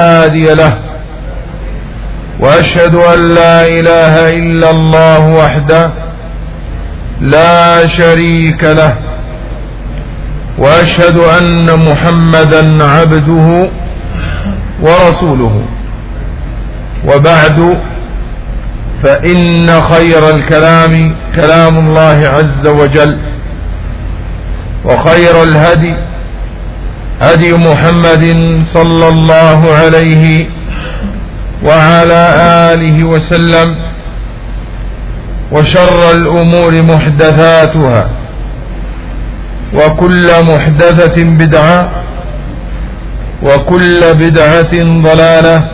هادي له وأشهد أن لا إله إلا الله وحده لا شريك له وأشهد أن محمدا عبده ورسوله. وبعد فإن خير الكلام كلام الله عز وجل وخير الهدي هدي محمد صلى الله عليه وعلى آله وسلم وشر الأمور محدثاتها وكل محدثة بدعة وكل بدعة ضلالة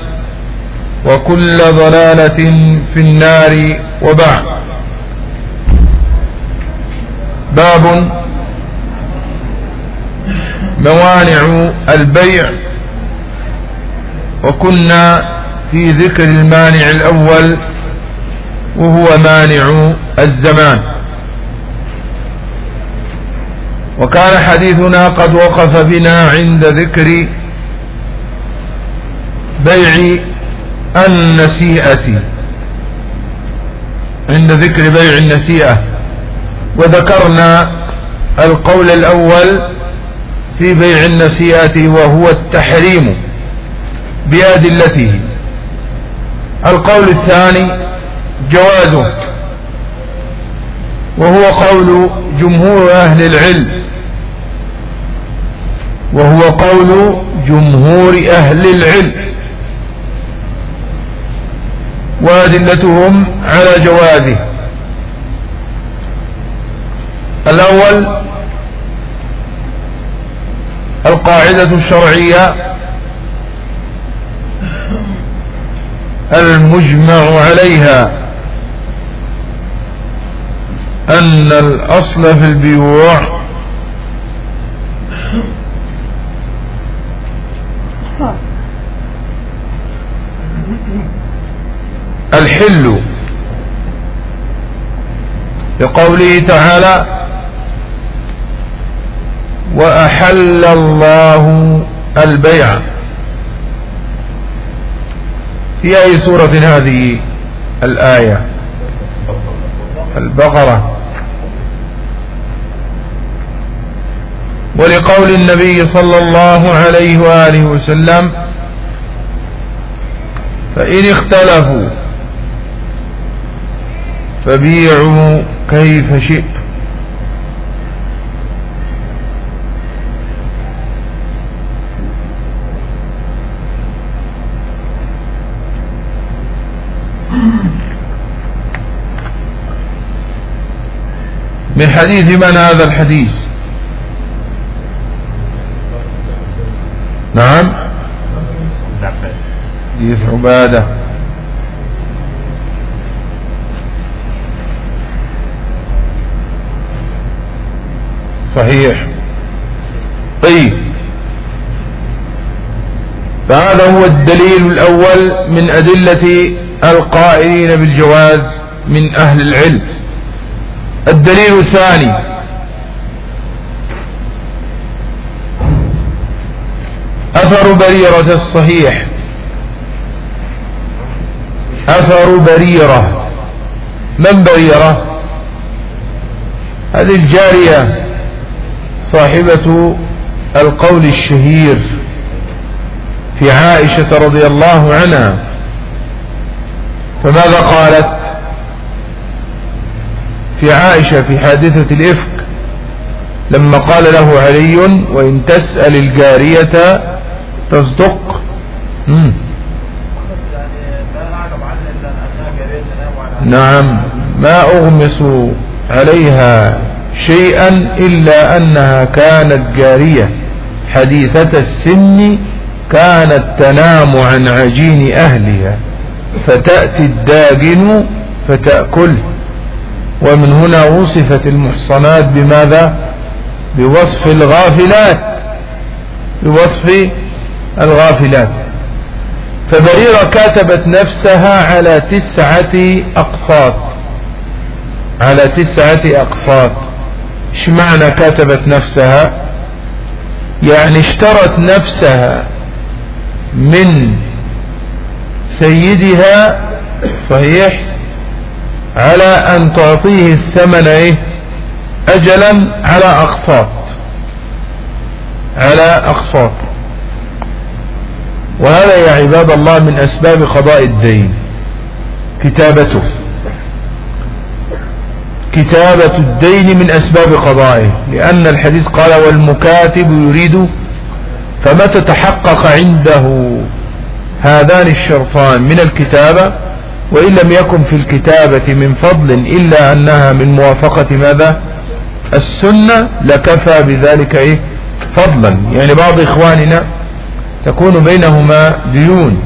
وكل ضلالة في النار وبعد. باب موانع البيع. وكنا في ذكر المانع الأول وهو مانع الزمان. وكان حديثنا قد وقف بنا عند ذكر بيع النسيئة. عند ذكر بيع النسيئة. وذكرنا القول الأول في بيع النسيئة وهو التحريم بأدلته القول الثاني جوازه وهو قول جمهور أهل العلم وهو قول جمهور أهل العلم. وأدلتهم على جوازه. الأول القاعدة الشرعية المجمع عليها أن الأصل في البيوع الحل لقوله تعالى وأحل الله البيع. في أي سورة هذه؟ الآية. البقرة. ولقول النبي صلى الله عليه وآله وسلم فإن اختلفوا فبيعوا كيف شئت من حديث من هذا الحديث؟ نعم. حديث عبادة. صحيح. طيب. فهذا هو الدليل الأول من أدلة القائلين بالجواز من أهل العلم. الدليل الثاني. أثر بريرة الصحيح. أثر بريرة. من بريرة؟ هذه الجارية صاحبة القول الشهير في عائشة رضي الله عنها. فماذا قالت؟ في عائشة في حادثة الإفك لما قال له علي وإن تسأل الجارية تصدق. مم. نعم ما أغمس عليها شيئا إلا أنها كانت جارية. حديثة السن كانت تنام عن عجين أهلها فتأتي الداجن فتأكله. ومن هنا وصفت المحصنات بماذا؟ بوصف الغافلات. بوصف الغافلات. فبريرة كتبت نفسها على تسعة أقساط. على تسعة أقساط. إيش معنى كتبت نفسها؟ يعني اشترت نفسها من سيدها صحيح؟ على أن تعطيه الثمن إيه؟ أجلا على أقساط. على أقساط. وهذا يا عباد الله من أسباب قضاء الدين. كتابته. كتابة الدين من أسباب قضائه. لأن الحديث قال والمكاتب يريد فمتى تحقق عنده هذان الشرطان من الكتابة وإن لم يكن في الكتابة من فضل إلا أنها من موافقة ماذا؟ السنة لكفى بذلك إيه؟ فضلا. يعني بعض إخواننا تكون بينهما ديون.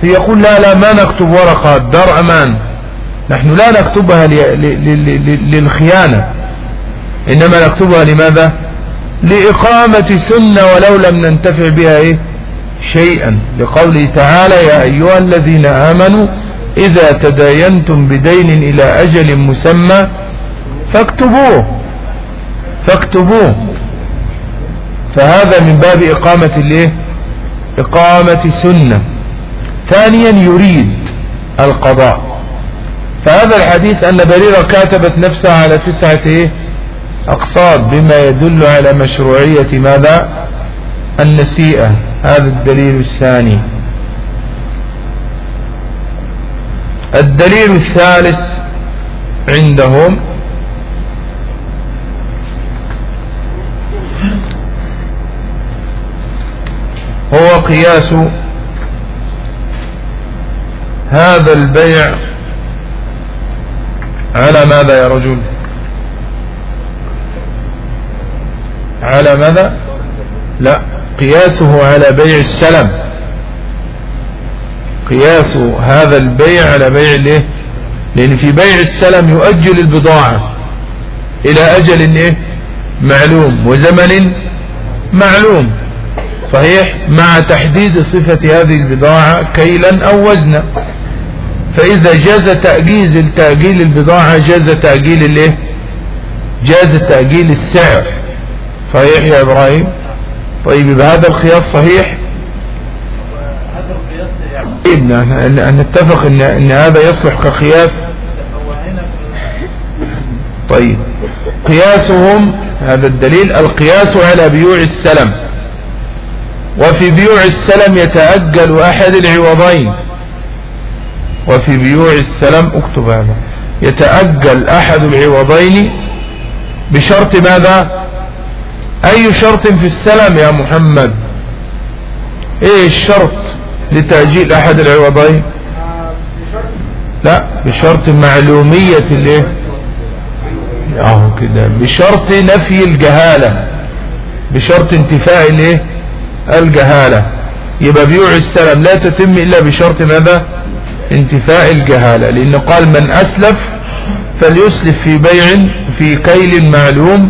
فيقول لا لا ما نكتب ورقة دار أمان. نحن لا نكتبها للخيانة. إنما نكتبها لماذا؟ لإقامة سنة ولو لم ننتفع بها إيه؟ شيئا. لقوله تعالى يا أيها الذين آمنوا إذا تداينتم بدين إلى أجل مسمى فاكتبوه. فاكتبوه. فهذا من باب إقامة الإيه؟ إقامة سنة. ثانيا يريد القضاء. فهذا الحديث أن بريرة كاتبت نفسها على تسعة إيه؟ أقصاد بما يدل على مشروعية ماذا؟ النسيئة. هذا الدليل الثاني. الدليل الثالث عندهم هو قياس هذا البيع على ماذا يا رجل؟ على ماذا؟ لا قياسه على بيع السلم. قياس هذا البيع على بيع الايه؟ لأن في بيع السلم يؤجل البضاعة إلى أجل إيه؟ معلوم وزمن معلوم. صحيح؟ مع تحديد صفة هذه البضاعة كيلا أو وزنا. فإذا جاز تأجيز تأجيل البضاعة جاز تأجيل الايه؟ جاز تأجيل السعر. صحيح يا إبراهيم؟ طيب هذا القياس صحيح؟ طيب أن نتفق إن, إن هذا يصلح كقياس. طيب. قياسهم هذا الدليل القياس على بيوع السلم. وفي بيوع السلم يتأجل أحد العوضين. وفي بيوع السلم اكتب هذا يتأجل أحد العوضين بشرط ماذا؟ أي شرط في السلم يا محمد؟ إيه الشرط لتأجيل أحد العوضين؟ لا بشرط معلومية الإيه؟ أهو كده بشرط نفي الجهالة بشرط انتفاء الإيه؟ الجهالة. يبقى بيوع السلم لا تتم إلا بشرط ماذا؟ انتفاء الجهالة. لأنه قال من أسلف فليسلف في بيع في كيل معلوم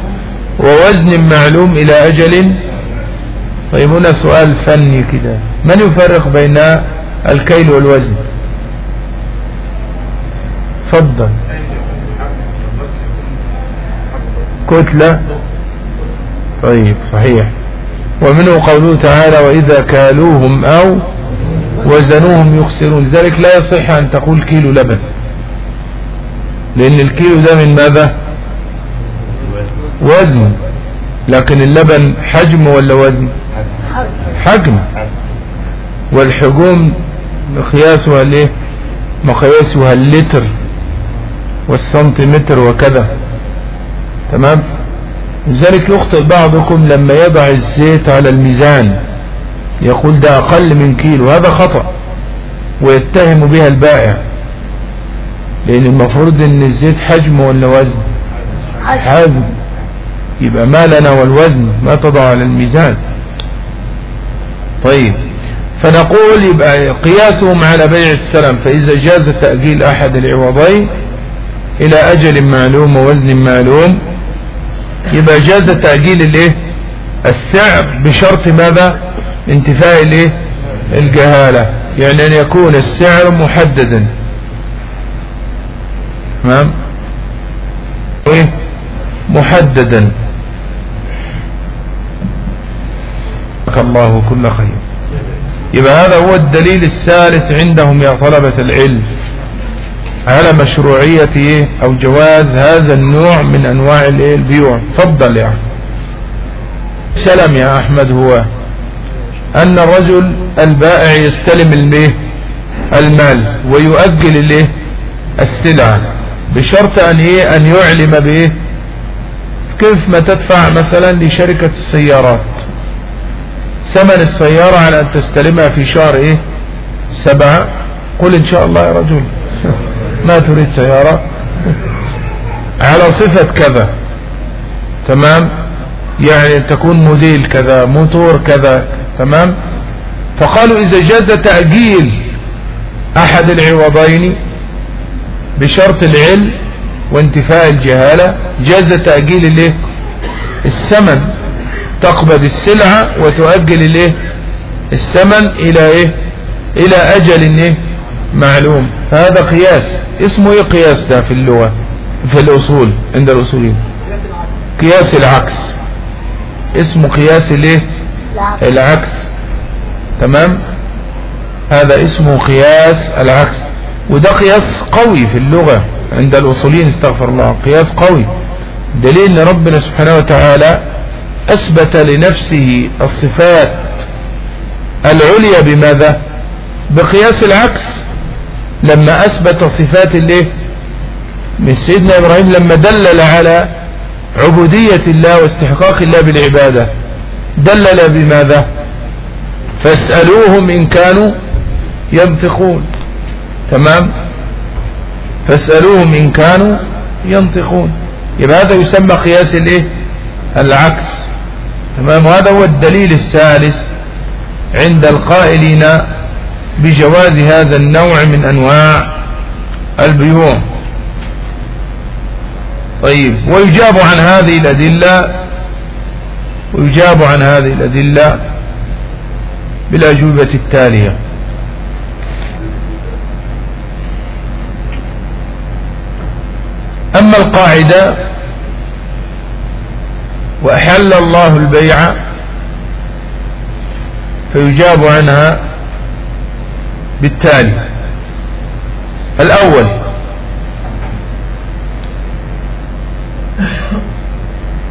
ووزن معلوم إلى أجل. طيب هنا سؤال فني كده. من يفرق بين الكيل والوزن؟ تفضل. كتلة. طيب صحيح. ومنه قوله تعالى وإذا كالوهم أو وزنوهم يخسرون. لذلك لا يصح أن تقول كيلو لبن. لأن الكيلو ده من ماذا؟ وزن. لكن اللبن حجم ولا وزن؟ حجم. والحجوم مقياسها ليه؟ مقياسها اللتر والسنتيمتر وكذا. تمام؟ لذلك يخطئ بعضكم لما يضع الزيت على الميزان يقول ده أقل من كيلو هذا خطأ ويتهم بها البائع. لأن المفروض إن الزيت حجم ولا وزن؟ حجم. يبقى ما لنا والوزن ما تضع على الميزان. طيب. فنقول يبقى قياسهم على بيع السلم فإذا جاز تأجيل أحد العوضين إلى أجل معلوم ووزن معلوم يبقى جاز تأجيل الإيه؟ السعر بشرط ماذا؟ انتفاء الإيه؟ الجهالة. يعني أن يكون السعر محددا. تمام؟ إيه؟ محددا. الله كل خير. يبقى هذا هو الدليل الثالث عندهم يا طلبة العلم على مشروعية إيه؟ أو جواز هذا النوع من أنواع؟ البيوع. فضل يعني سلم يا أحمد هو. أن الرجل البائع يستلم الميه المال ويؤجل الإيه؟ السلعة بشرط أن إيه؟ أن يعلم بإيه؟ كيف ما تدفع مثلا لشركة السيارات. ثمن السيارة على أن تستلمها في شهر إيه؟ سبعة. قل إن شاء الله يا رجل. ما تريد سيارة؟ على صفة كذا. تمام؟ يعني تكون موديل كذا موتور كذا. تمام؟ فقالوا إذا جاز تأجيل أحد العوضين بشرط العلم وانتفاء الجهالة جاز تأجيل الإيه؟ الثمن. تقبض السلعة وتؤجل الايه؟ الثمن إلى إيه؟ إلى أجل إيه معلوم. هذا قياس. اسمه إيه قياس ده في اللغة؟ في الأصول عند الأصولين. قياس العكس. اسمه قياس الايه؟ العكس. تمام؟ هذا اسمه قياس العكس. وده قياس قوي في اللغة. عند الأصولين استغفر الله قياس قوي. دليل ان ربنا سبحانه وتعالى أثبت لنفسه الصفات العليا بماذا؟ بقياس العكس. لما أثبت صفات الايه من سيدنا إبراهيم لما دلل على عبودية الله واستحقاق الله بالعبادة دلل بماذا؟ فاسألوهم إن كانوا ينطقون. تمام؟ فاسألوهم إن كانوا ينطقون. يبقى هذا يسمى قياس الإيه؟ العكس. تمام؟ وهذا هو الدليل الثالث عند القائلين بجواز هذا النوع من أنواع البيوع. طيب ويجاب عن هذه الأدلة ويجاب عن هذه الأدلة بالأجوبة التالية. أما القاعدة وأحل الله البيع فيجاب عنها بالتالي. الأول.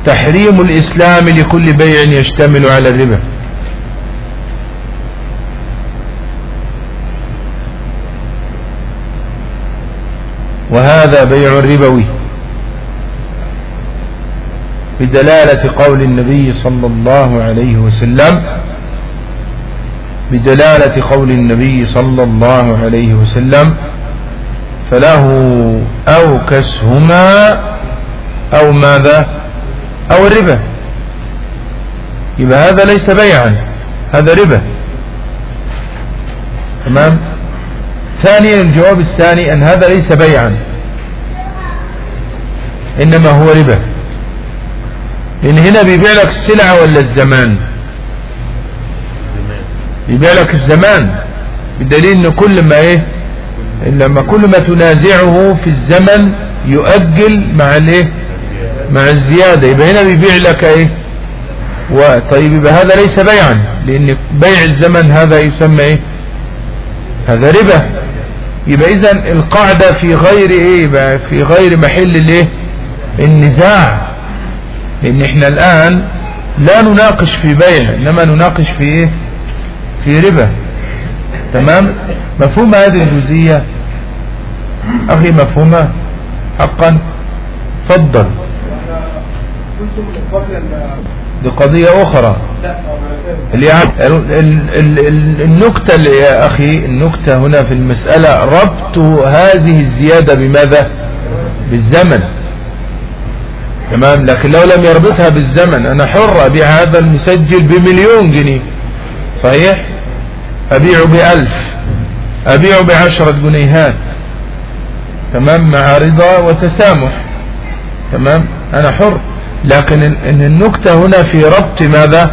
تحريم الإسلام لكل بيع يشتمل على الربا. وهذا بيع ربوي. بدلالة قول النبي صلى الله عليه وسلم بدلالة قول النبي صلى الله عليه وسلم فله أو كسهما أو ماذا؟ أو الربا. يبقى هذا ليس بيعا هذا ربا. تمام؟ ثانيا الجواب الثاني أن هذا ليس بيعا إنما هو ربا. لأن هنا بيبيع لك السلعة ولا الزمان؟ يبيع لك الزمان. بدليل إن كل ما إيه؟ لما كل ما تنازعه في الزمن يؤجل مع الإيه؟ مع الزيادة. يبقى هنا بيبيع لك إيه؟ وطيب يبقى هذا ليس بيعا لأن بيع الزمن هذا يسمى إيه؟ هذا ربا. يبقى اذا القاعدة في غير إيه؟ في غير محل الإيه؟ النزاع. لأن إحنا الآن لا نناقش في بيع إنما نناقش في إيه؟ في ربا. تمام؟ مفهوم هذه الجزئية؟ أخي مفهومة؟ حقا؟ فضل دي قضية أخرى النكتة يا أخي النكتة هنا في المسألة ربط هذه الزيادة بماذا؟ بالزمن. تمام؟ لكن لو لم يربطها بالزمن أنا حر أبيع هذا المسجل بمليون جنيه. صحيح؟ أبيعه بألف أبيعه بعشرة جنيهات. تمام؟ مع رضا وتسامح. تمام؟ أنا حر. لكن ان النكتة هنا في ربط ماذا؟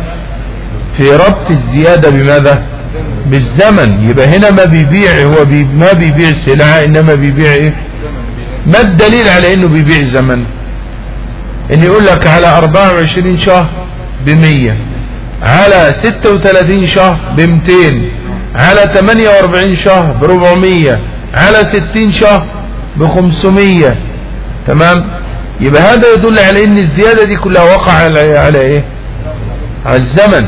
في ربط الزيادة بماذا؟ بالزمن. يبقى هنا ما بيبيع هو بي ما بيبيع سلعة إنما بيبيع إيه؟ ما الدليل على إنه بيبيع زمن؟ ان يقول لك على 24 شهر بمية على 36 شهر ب 200 على 48 شهر ب 400 على 60 شهر ب 500 تمام؟ يبقى هذا يدل على إن الزيادة دي كلها وقع على, على إيه؟ على الزمن.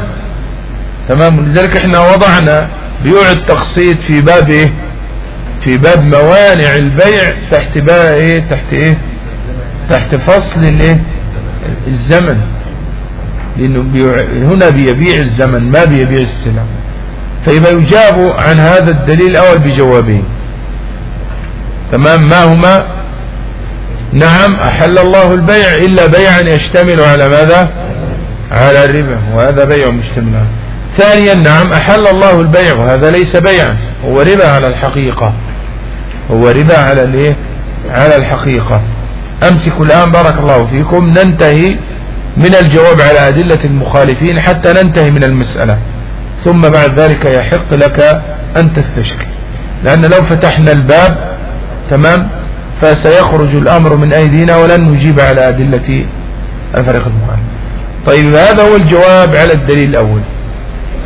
تمام؟ ولذلك إحنا وضعنا بيوع التقسيط في باب إيه؟ في باب موانع البيع تحت بقى إيه؟ تحت إيه؟ تحت فصل الايه؟ الزمن. لأنه بيع هنا بيبيع الزمن ما بيبيع السلع فيبقى يجاب عن هذا الدليل الأول بجوابين. تمام؟ ما هما؟ نعم أحل الله البيع إلا بيعا يشتمل على ماذا؟ على الربا وهذا بيع مشتمل. ثانيا نعم أحل الله البيع وهذا ليس بيعا هو ربا على الحقيقة. هو ربا على الايه؟ على الحقيقة. امسك الآن بارك الله فيكم ننتهي من الجواب على أدلة المخالفين حتى ننتهي من المسألة. ثم بعد ذلك يحق لك أن تستشكل لأن لو فتحنا الباب تمام؟ فسيخرج الأمر من أيدينا ولن نجيب على أدلة الفريق المخالف طيب هذا هو الجواب على الدليل الأول.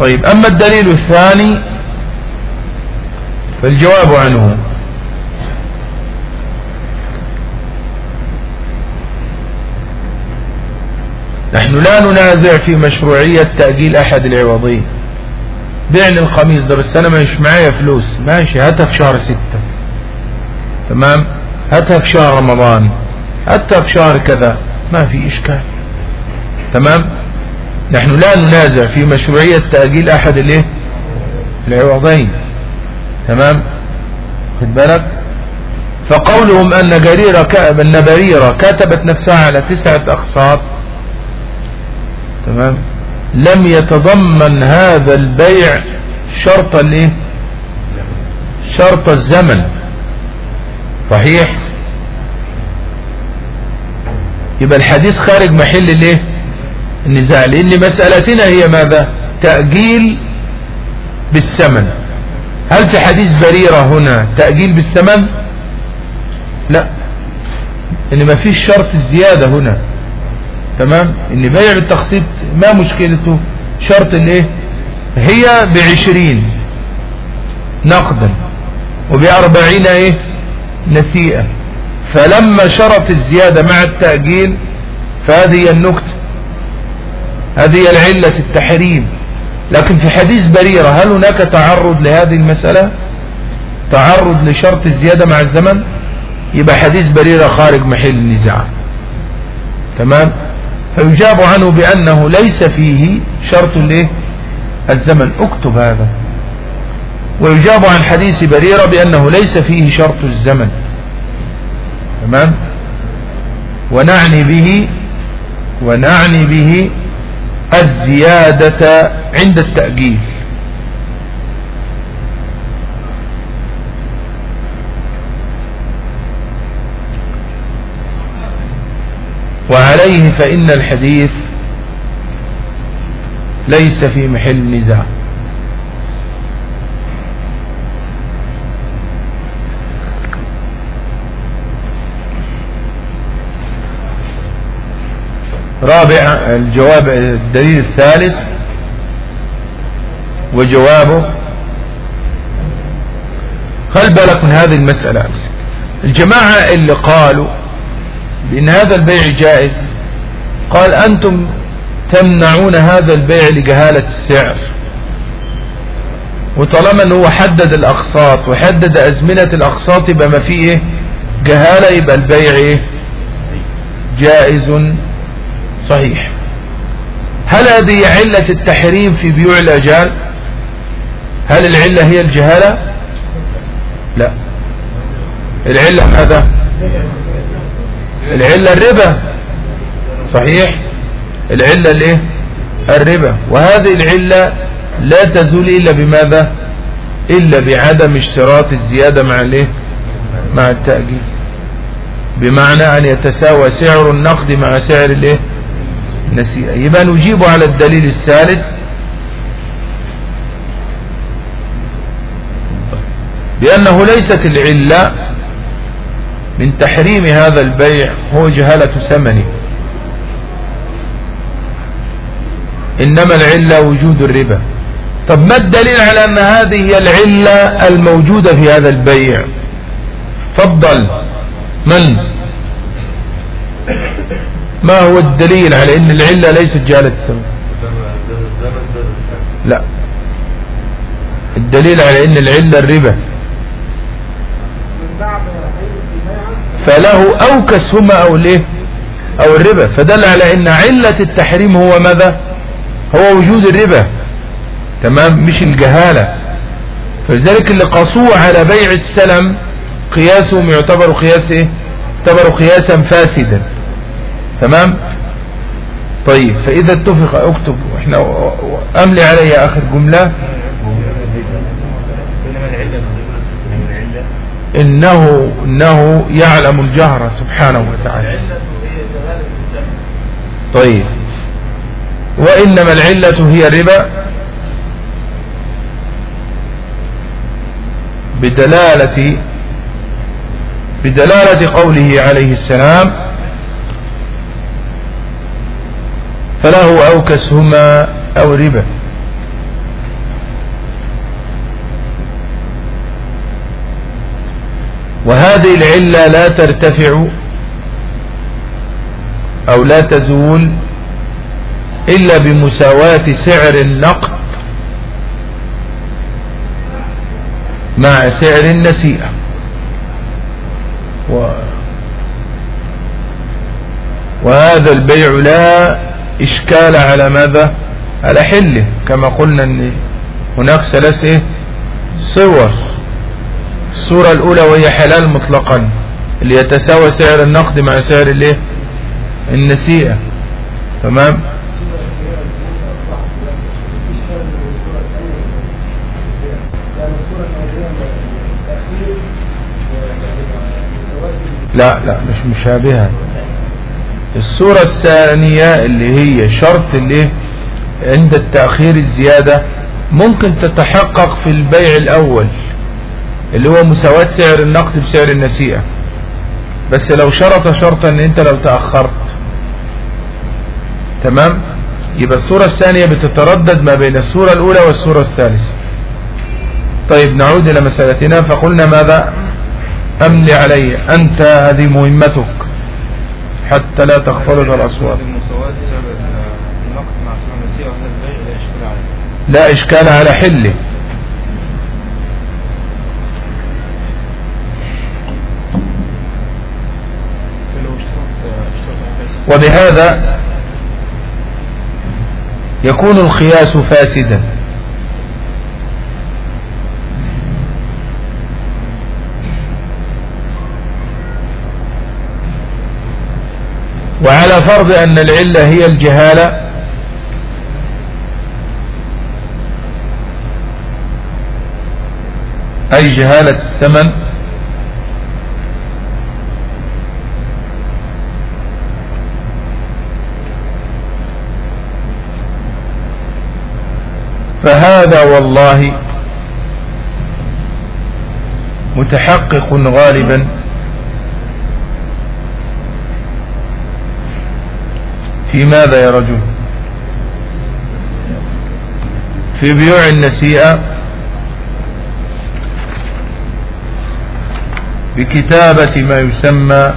طيب أما الدليل الثاني فالجواب عنه. نحن لا ننازع في مشروعية تأجيل أحد العوضين. بيعني الخميس ده بس أنا مش معايا فلوس. ماشي هاتها في شهر ستة. تمام؟ هاتها في شهر رمضان. هاتها في شهر كذا. ما في إشكال. تمام؟ نحن لا ننازع في مشروعية تأجيل أحد الايه؟ العوضين. تمام؟ خد بالك؟ فقولهم أن جريرة أن بريرة كتبت نفسها على تسعة أقساط تمام؟ لم يتضمن هذا البيع شرط الإيه؟ شرط الزمن. صحيح؟ يبقى الحديث خارج محل الإيه؟ النزاع لأن مسألتنا هي ماذا؟ تأجيل بالثمن. هل في حديث بريرة هنا تأجيل بالثمن؟ لا. ان ما فيش شرط الزيادة هنا. تمام؟ إن بيع بالتقسيط ما مشكلته؟ شرط الإيه؟ هي بعشرين نقدا وبأربعين إيه؟ نسيئة فلما شرط الزيادة مع التأجيل فهذه النكتة هذه العلة التحريم. لكن في حديث بريرة هل هناك تعرض لهذه المسألة؟ تعرض لشرط الزيادة مع الزمن؟ يبقى حديث بريرة خارج محل النزاع. تمام؟ فيجاب عنه بأنه ليس فيه شرط الايه الزمن. اكتب هذا. ويجاب عن حديث بريرة بأنه ليس فيه شرط الزمن. تمام؟ ونعني به ونعني به الزيادة عند التأجيل. وعليه فإن الحديث ليس في محل نزاع. رابع الجواب الدليل الثالث وجوابه خل بالك من هذه المسألة؟ الجماعة اللي قالوا بأن هذا البيع جائز. قال أنتم تمنعون هذا البيع لجهالة السعر. وطالما أنه حدد الأقساط وحدد أزمنة الأقساط يبقى ما فيه إيه؟ جهالة يبقى البيع إيه؟ جائز صحيح. هل هذه علة التحريم في بيوع الأجال؟ هل العلة هي الجهالة؟ لا. العلة ماذا؟ العلة الربا. صحيح؟ العلة الايه الربا. وهذه العلة لا تزول إلا بماذا؟ إلا بعدم اشتراط الزيادة مع الإيه؟ مع التأجيل. بمعنى أن يتساوى سعر النقد مع سعر الإيه؟ نسيئة يبقى نجيب على الدليل الثالث. بأنه ليست العلة من تحريم هذا البيع هو جهالة ثمنه. إنما العلة وجود الربا. طب ما الدليل على أن هذه هي العلة الموجودة في هذا البيع؟ فضل من؟ ما هو الدليل على أن العلة ليست جالة السبب لا. الدليل على أن العلة الربا. فله أوكس هما أو ليه؟ أو الربا. فدل على أن علة التحريم هو ماذا؟ هو وجود الربا. تمام؟ مش الجهالة. فلذلك اللي قصوه على بيع السلم قياسهم يعتبر قياس إيه؟ يعتبر قياسا فاسدا. تمام؟ طيب فإذا اتفق اكتب إحنا أملي علي آخر جملة. إنه إنه يعلم الجهر سبحانه وتعالى. طيب. وإنما العلة هي الربا. بدلالة بدلالة قوله عليه السلام فله أوكسهما أو ربا. وهذه العلة لا ترتفع أو لا تزول إلا بمساواة سعر النقد مع سعر النسيئة. و وهذا البيع لا إشكال على ماذا؟ على حله. كما قلنا أن هناك ثلاث إيه؟ صور الصورة الأولى وهي حلال مطلقا اللي يتساوى سعر النقد مع سعر الإيه؟ النسيئة. تمام؟ لا لا مش مشابهة. الصورة الثانية اللي هي شرط اللي عند التأخير الزيادة ممكن تتحقق في البيع الأول. اللي هو مساواة سعر النقد بسعر النسيئة. بس لو شرط شرطا إن أنت لو تأخرت. تمام؟ يبقى الصورة الثانية بتتردد ما بين الصورة الأولى والصورة الثالثة. طيب نعود إلى مسألتنا. فقلنا ماذا؟ أملي علي. أنت هذه مهمتك. حتى لا تختلط الأصوات. لا إشكال على حله. وبهذا يكون الخياس فاسدا. وعلى فرض أن العلة هي الجهالة أي جهالة الثمن؟ فهذا والله متحقق غالبا. في ماذا يا رجل؟ في بيوع النسيئة بكتابة ما يسمى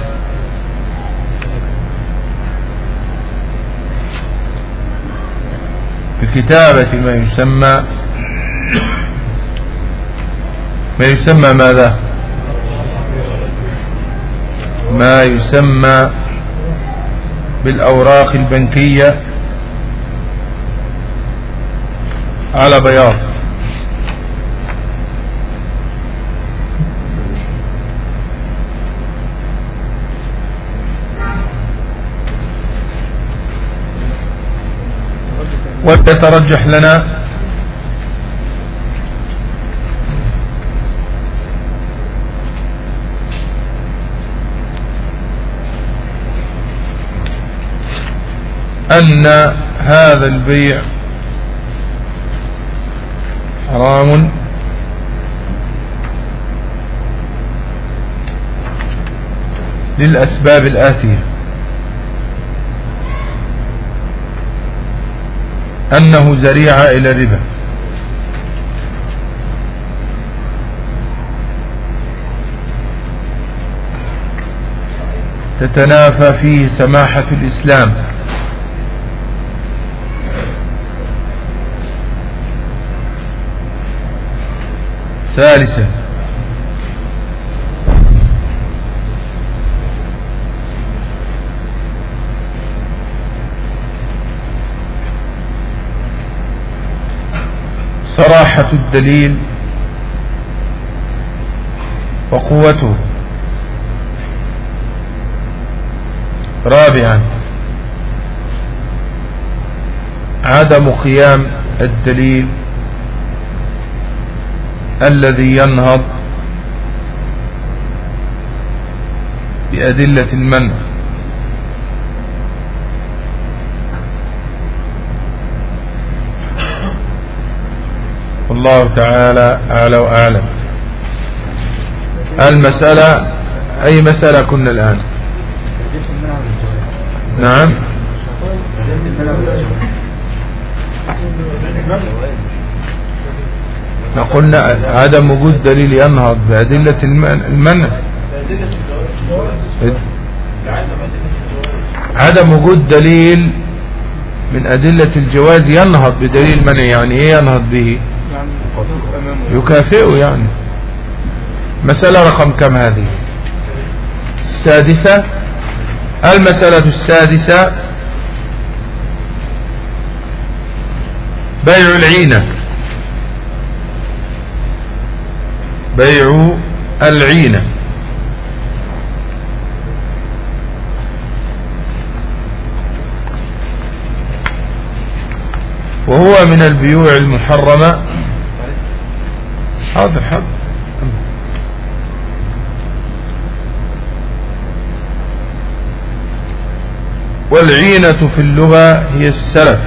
بكتابة ما يسمى ما يسمى ماذا؟ ما يسمى بالأوراق البنكية على بياض. ويترجح لنا. أن هذا البيع حرام. للأسباب الآتية. أنه ذريعة إلى الربا تتنافى فيه سماحة الإسلام. ثالثا الدليل وقوته. رابعا عدم قيام الدليل الذي ينهض بأدلة المنع والله تعالى أعلى وأعلم. المسألة أي مسألة كنا الآن؟ نعم. قلنا عدم وجود دليل ينهض بأدلة المنع. عدم وجود دليل من أدلة الجواز ينهض بدليل المنع يعني إيه ينهض به؟ يكافئه يعني. مسألة رقم كم هذه؟ السادسة. المسألة السادسة. بيع العينة. بيع العينة. وهو من البيوع المحرمة. حاضر حاضر والعينة في اللغة هي السلف.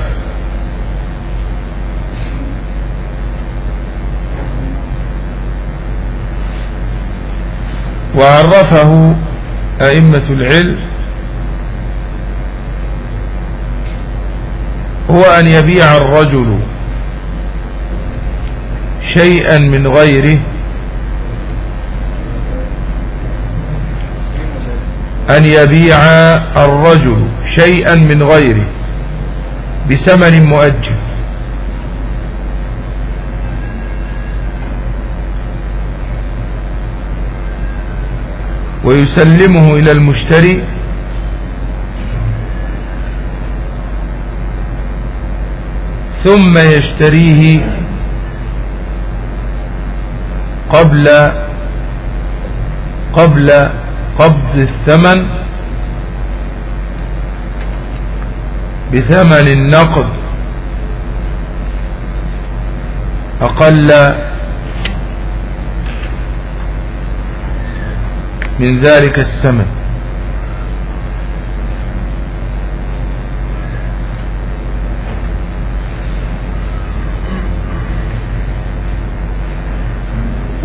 وعرفه أئمة العلم هو أن يبيع الرجل شيئا من غيره أن يبيع الرجل شيئا من غيره بثمن مؤجل. ويسلمه إلى المشتري ثم يشتريه قبل قبل قبض الثمن بثمن النقد أقل من ذلك الثمن.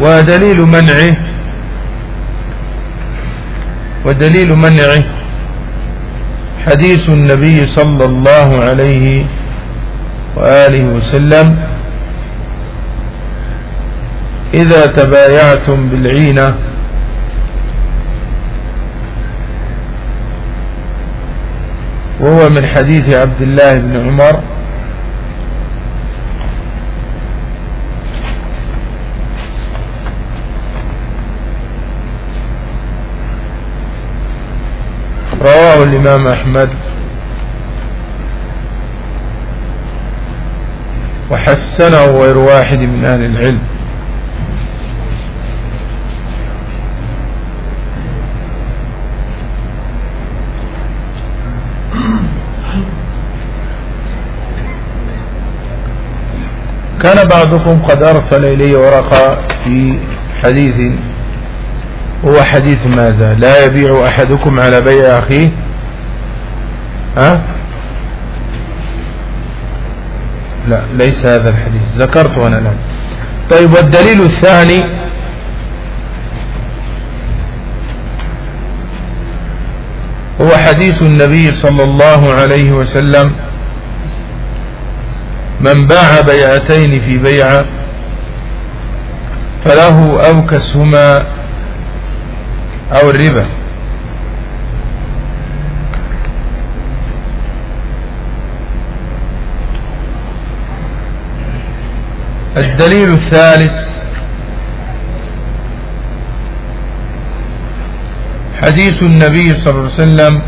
ودليل منعه. ودليل منعه. حديث النبي صلى الله عليه وآله وسلم. إذا تبايعتم بالعينة. وهو من حديث عبد الله بن عمر. الإمام أحمد. وحسنه غير واحد من أهل العلم. كان بعضكم قد أرسل إلي ورقة في حديث هو حديث ماذا؟ لا يبيع أحدكم على بيع أخيه. ها؟ لا ليس هذا الحديث. ذكرته أنا الآن. طيب والدليل الثاني؟ هو حديث النبي صلى الله عليه وسلم من باع بيعتين في بيعة فله أوكسهما أو الربا. الدليل الثالث حديث النبي صلى الله عليه وسلم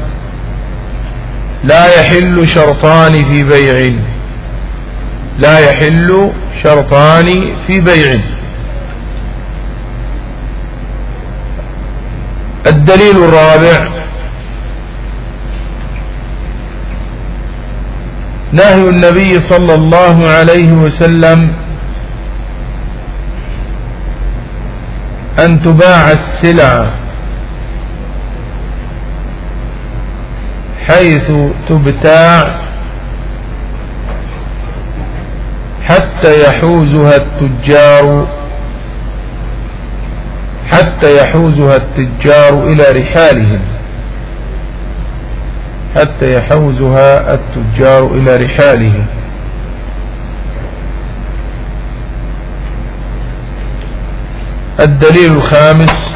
لا يحل شرطان في بيع. لا يحل شرطان في بيع. الدليل الرابع نهي النبي صلى الله عليه وسلم أن تباع السلع حيث تبتاع حتى يحوزها التجار حتى يحوزها التجار إلى رحالهم. حتى يحوزها التجار إلى رحالهم. الدليل الخامس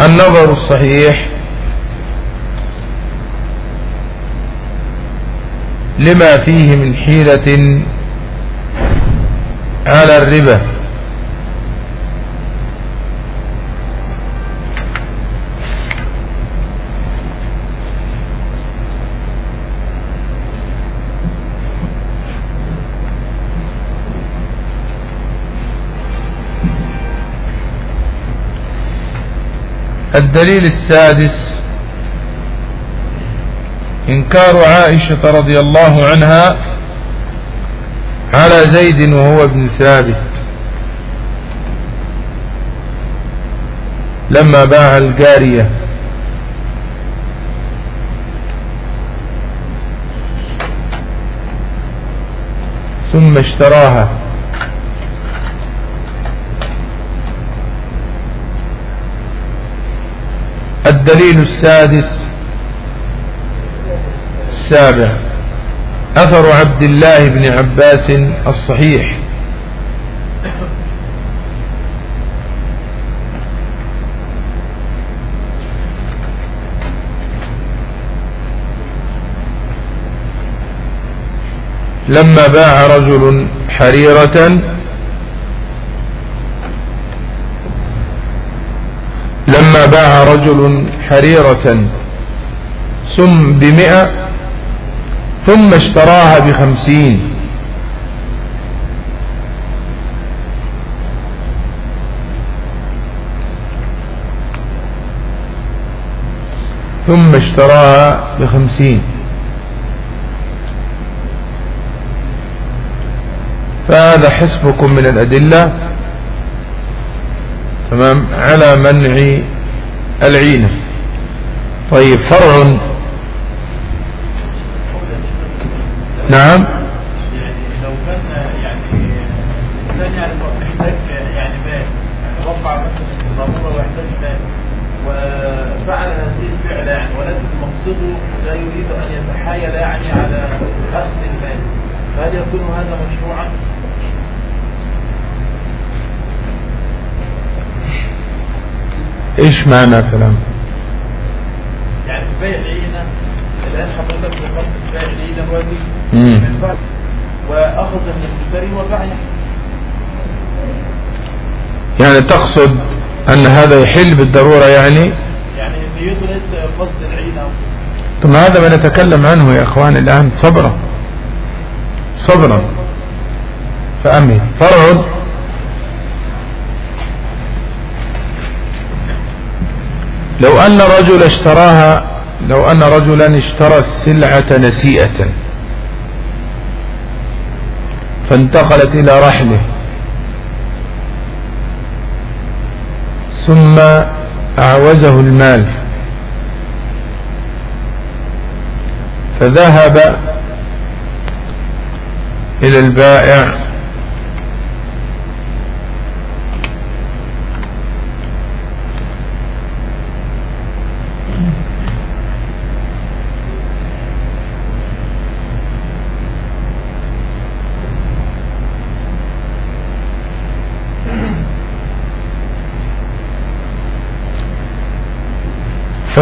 النظر الصحيح لما فيه من حيلة على الربا. الدليل السادس إنكار عائشة رضي الله عنها على زيد وهو ابن ثابت. لما باع الجارية. ثم اشتراها. الدليل السادس السابع أثر عبد الله بن عباس الصحيح. لما باع رجل حريرة لما رجل حريرة ثم بمئة ثم اشتراها بخمسين. ثم اشتراها بخمسين. فهذا حسبكم من الأدلة. تمام؟ على منع العينة. طيب فرع. نعم. لو كان يعني يعني يعني مال مثلا مال وفعل هذه الفعل يعني ولكن مقصده لا يريد أن يتحايل يعني على أخذ المال. فهل يكون هذا مشروعا؟ إيش معنى كلام؟ يعني الآن حضرتك ذكرت. من بعد وأخذ من المشتري يعني تقصد أن هذا يحل بالضرورة يعني؟ يعني نيته ليس قصد العينه ثم هذا ما نتكلم عنه يا إخوان الآن صبرا. صبرا. فأمي فرع لو أن رجل اشتراها لو أن رجلا اشترى السلعة نسيئة فانتقلت إلى رحله ثم أعوزه المال. فذهب إلى البائع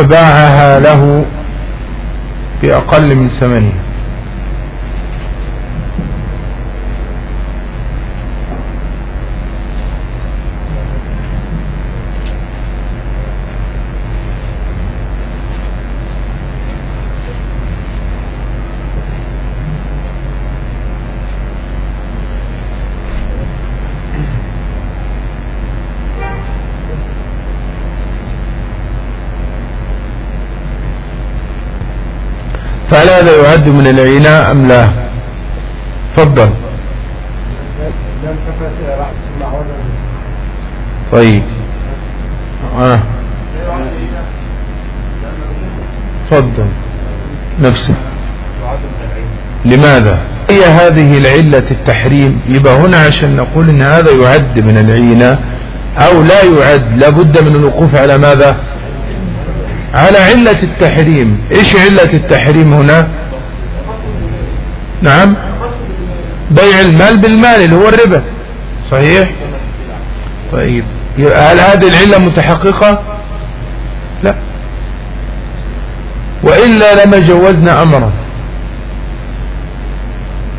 فباعها له بأقل من ثمنها هذا يعد من العناء أم لا؟ تفضل. طيب. آه. تفضل. نفسه لماذا؟ هي هذه العلة التحريم؟ يبقى هنا عشان نقول إن هذا يعد من العينة أو لا يعد. لابد من الوقوف على ماذا؟ على علة التحريم. إيش علة التحريم هنا؟ نعم. بيع المال بالمال اللي هو الربا. صحيح؟ طيب. هل هذه العلة متحققة؟ لا. وإلا لما جوزنا أمرا.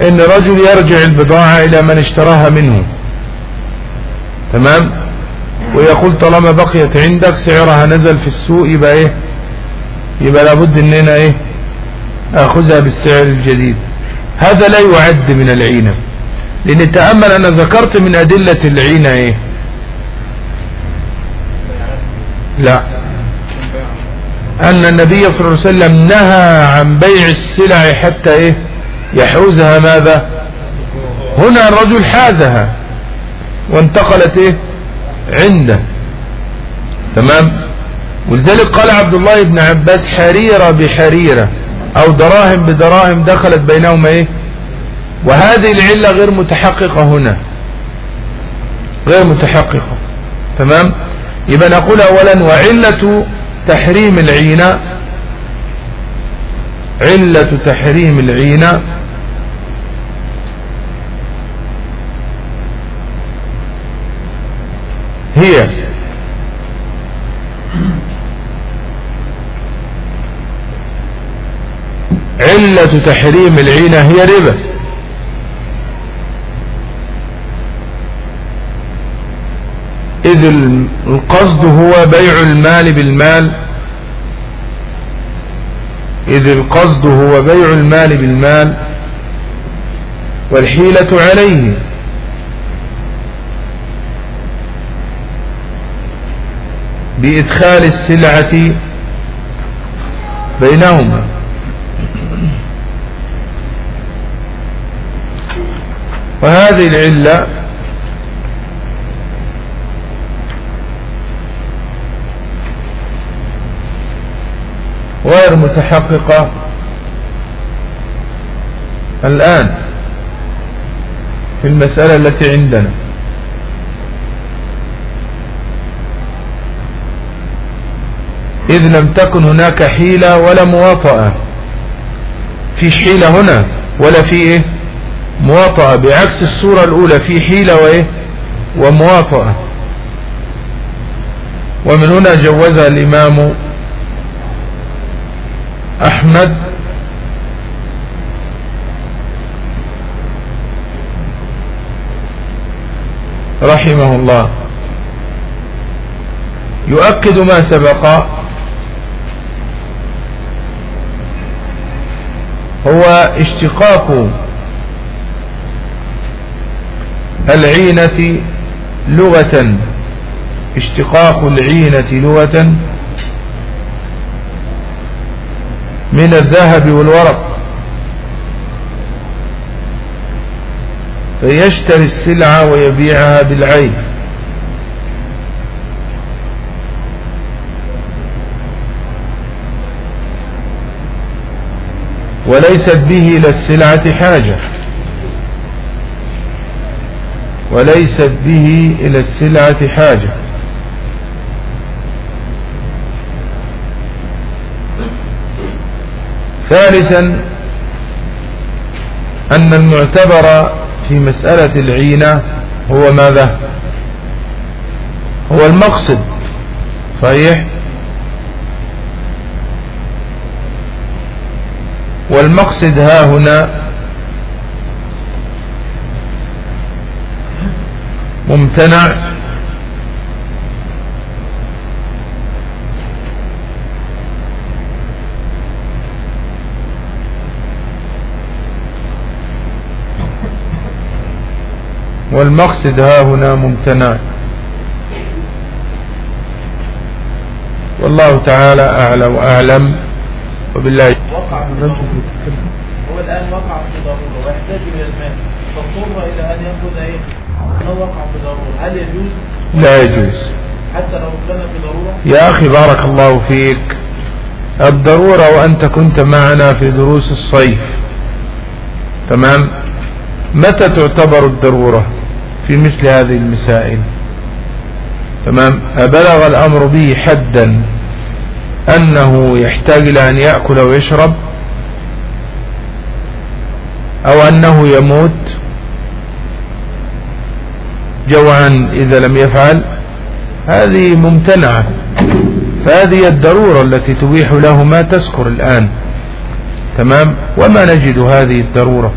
إن رجل يرجع البضاعة إلى من اشتراها منه. تمام؟ ويقول طالما بقيت عندك سعرها نزل في السوق يبقى إيه؟ يبقى لابد اننا إيه؟ آخذها بالسعر الجديد. هذا لا يعد من العينة لأن تأمل أنا ذكرت من أدلة العينة إيه؟ لا. أن النبي صلى الله عليه وسلم نهى عن بيع السلع حتى إيه؟ يحوزها ماذا؟ هنا الرجل حازها وانتقلت إيه؟ عنده. تمام؟ ولذلك قال عبد الله بن عباس حريرة بحريرة أو دراهم بدراهم دخلت بينهما إيه؟ وهذه العلة غير متحققة هنا. غير متحققة. تمام؟ يبقى نقول اولا وعلة تحريم العينة. علة تحريم العينة هي. علة تحريم العينة هي ربا. إذ القصد هو بيع المال بالمال. إذ القصد هو بيع المال بالمال. والحيلة عليه. بإدخال السلعة بينهما. وهذه العلة غير متحققة الآن في المسألة التي عندنا. إذ لم تكن هناك حيلة ولا مواطأة. في حيلة هنا ولا في إيه؟ مواطأة. بعكس الصورة الأولى في حيلة وإيه؟ ومواطأة. ومن هنا جوزها الإمام أحمد رحمه الله. يؤكد ما سبق هو اشتقاق العينة لغة. اشتقاق العينة لغة من الذهب والورق. فيشتري السلعة ويبيعها بالعين. وليست به إلى السلعة حاجة. وليست به إلى السلعة حاجة. ثالثا أن المعتبر في مسألة العينة هو ماذا؟ هو المقصد. صحيح؟ والمقصد ها هنا ممتنع والمقصد ها هنا ممتنع والله تعالى أعلى وأعلم وبالله. وقع هو الآن وقع في ضرورة ويحتاج إلى المال. فاضطر إلى أن يأخذ إيه؟ أنه وقع في ضرورة هل يجوز؟ لا يجوز. حتى لو كان في ضرورة؟ يا أخي بارك الله فيك. الضرورة وأنت كنت معنا في دروس الصيف. تمام؟ متى تعتبر الضرورة في مثل هذه المسائل؟ تمام؟ أبلغ الأمر به حدا. أنه يحتاج إلى أن يأكل ويشرب أو أنه يموت جوعا إذا لم يفعل هذه ممتنعة. فهذه الضرورة التي تبيح له ما تذكر الآن. تمام؟ وما نجد هذه الضرورة؟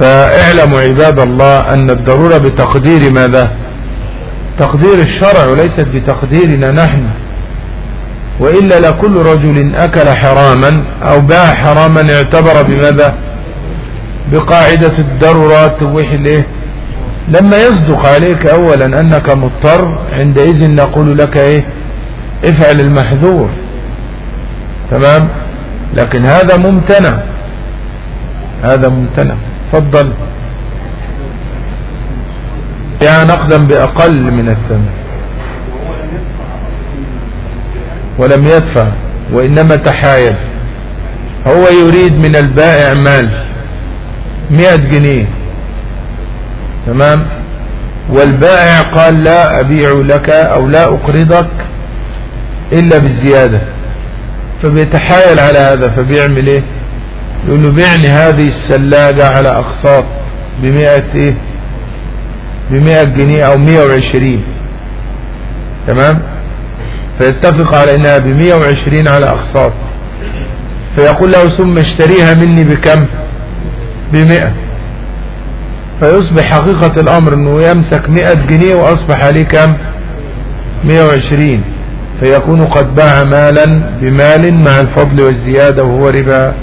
فاعلموا عباد الله أن الضرورة بتقدير ماذا؟ تقدير الشرع وليست بتقديرنا نحن. وإلا لكل رجل أكل حراما أو باع حراما اعتبر بماذا؟ بقاعدة الضرورات الايه لما يصدق عليك اولا أنك مضطر عندئذ نقول لك إيه؟ افعل المحذور. تمام؟ لكن هذا ممتنع. هذا ممتنع. تفضل. يعني نقدا بأقل من الثمن. ولم يدفع وإنما تحايل. هو يريد من البائع مال مئة جنيه. تمام؟ والبائع قال لا أبيع لك أو لا أقرضك إلا بالزيادة. فبيتحايل على هذا فبيعمل إيه؟ يقول له بيعني هذه السلاجة على أقساط بمئة إيه؟ بمئة جنيه أو مئة وعشرين. تمام؟ فيتفق على انها بمئة وعشرين على أقساط. فيقول له ثم اشتريها مني بكم؟ بمئة. فيصبح حقيقة الأمر إنه يمسك مئة جنيه وأصبح عليه كم؟ مئة وعشرين. فيكون قد باع مالا بمال مع الفضل والزيادة وهو ربا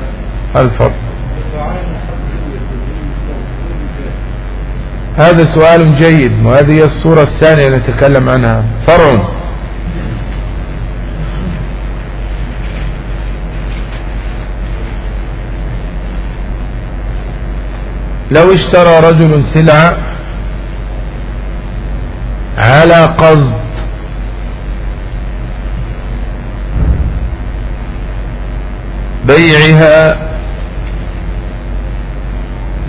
الفضل. هذا سؤال جيد وهذه الصورة الثانية نتكلم عنها. فرع. لو اشترى رجل سلعة على قصد بيعها